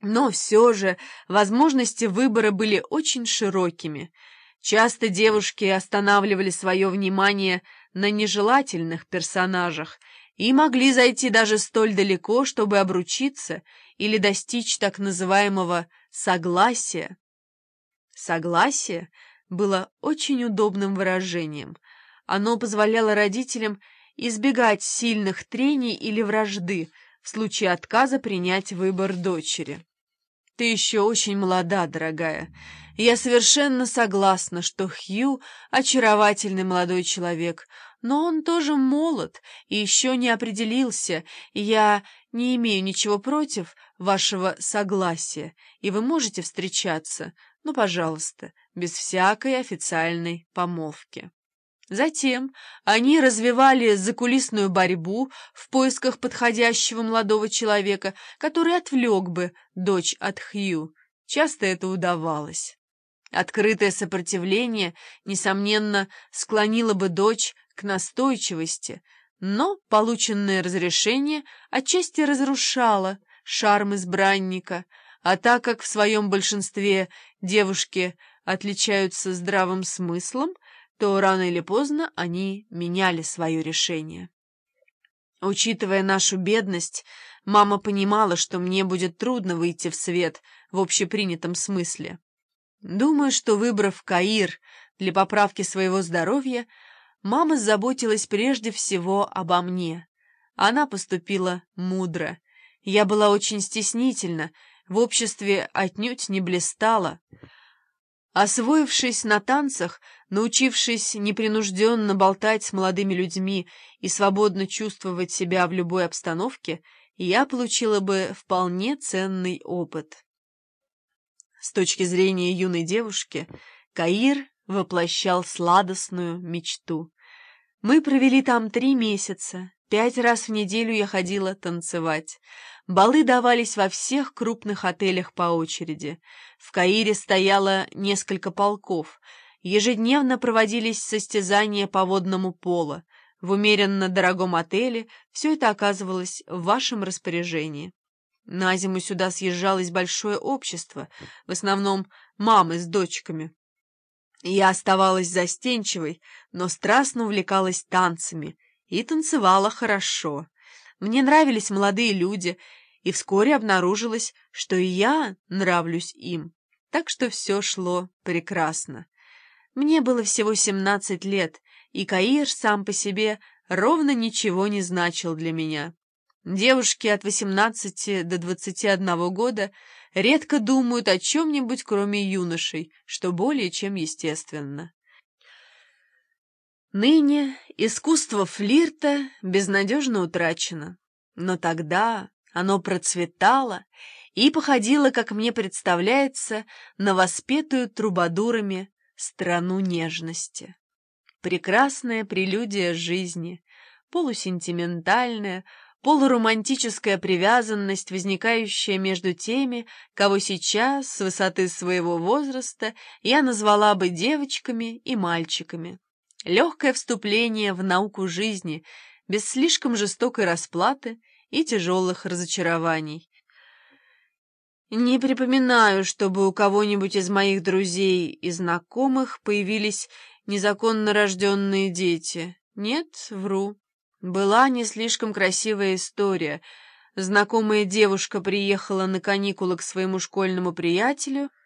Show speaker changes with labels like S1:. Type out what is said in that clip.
S1: Но все же возможности выбора были очень широкими. Часто девушки останавливали свое внимание на нежелательных персонажах и могли зайти даже столь далеко, чтобы обручиться или достичь так называемого «согласия». «Согласие» было очень удобным выражением. Оно позволяло родителям избегать сильных трений или вражды в случае отказа принять выбор дочери. Ты еще очень молода, дорогая. Я совершенно согласна, что Хью — очаровательный молодой человек, но он тоже молод и еще не определился, я не имею ничего против вашего согласия, и вы можете встречаться, но, пожалуйста, без всякой официальной помолвки. Затем они развивали закулисную борьбу в поисках подходящего молодого человека, который отвлек бы дочь от Хью. Часто это удавалось. Открытое сопротивление, несомненно, склонило бы дочь к настойчивости, но полученное разрешение отчасти разрушало шарм избранника, а так как в своем большинстве девушки отличаются здравым смыслом, то рано или поздно они меняли свое решение. Учитывая нашу бедность, мама понимала, что мне будет трудно выйти в свет в общепринятом смысле. Думаю, что, выбрав Каир для поправки своего здоровья, мама заботилась прежде всего обо мне. Она поступила мудро. Я была очень стеснительна, в обществе отнюдь не блистала. Освоившись на танцах, научившись непринужденно болтать с молодыми людьми и свободно чувствовать себя в любой обстановке, я получила бы вполне ценный опыт. С точки зрения юной девушки, Каир воплощал сладостную мечту. Мы провели там три месяца, пять раз в неделю я ходила танцевать. Балы давались во всех крупных отелях по очереди. В Каире стояло несколько полков. Ежедневно проводились состязания по водному полу. В умеренно дорогом отеле все это оказывалось в вашем распоряжении. На зиму сюда съезжалось большое общество, в основном мамы с дочками. Я оставалась застенчивой, но страстно увлекалась танцами и танцевала хорошо. Мне нравились молодые люди, и вскоре обнаружилось, что и я нравлюсь им, так что все шло прекрасно. Мне было всего семнадцать лет, и Каир сам по себе ровно ничего не значил для меня. Девушки от восемнадцати до двадцати одного года редко думают о чем-нибудь, кроме юношей, что более чем естественно. Ныне искусство флирта безнадежно утрачено, но тогда оно процветало и походило, как мне представляется, на воспетую трубадурами страну нежности. Прекрасная прелюдия жизни, полусентиментальная, полуромантическая привязанность, возникающая между теми, кого сейчас, с высоты своего возраста, я назвала бы девочками и мальчиками. Легкое вступление в науку жизни, без слишком жестокой расплаты и тяжелых разочарований. Не припоминаю, чтобы у кого-нибудь из моих друзей и знакомых появились незаконно рожденные дети. Нет, вру. Была не слишком красивая история. Знакомая девушка приехала на каникулы к своему школьному приятелю —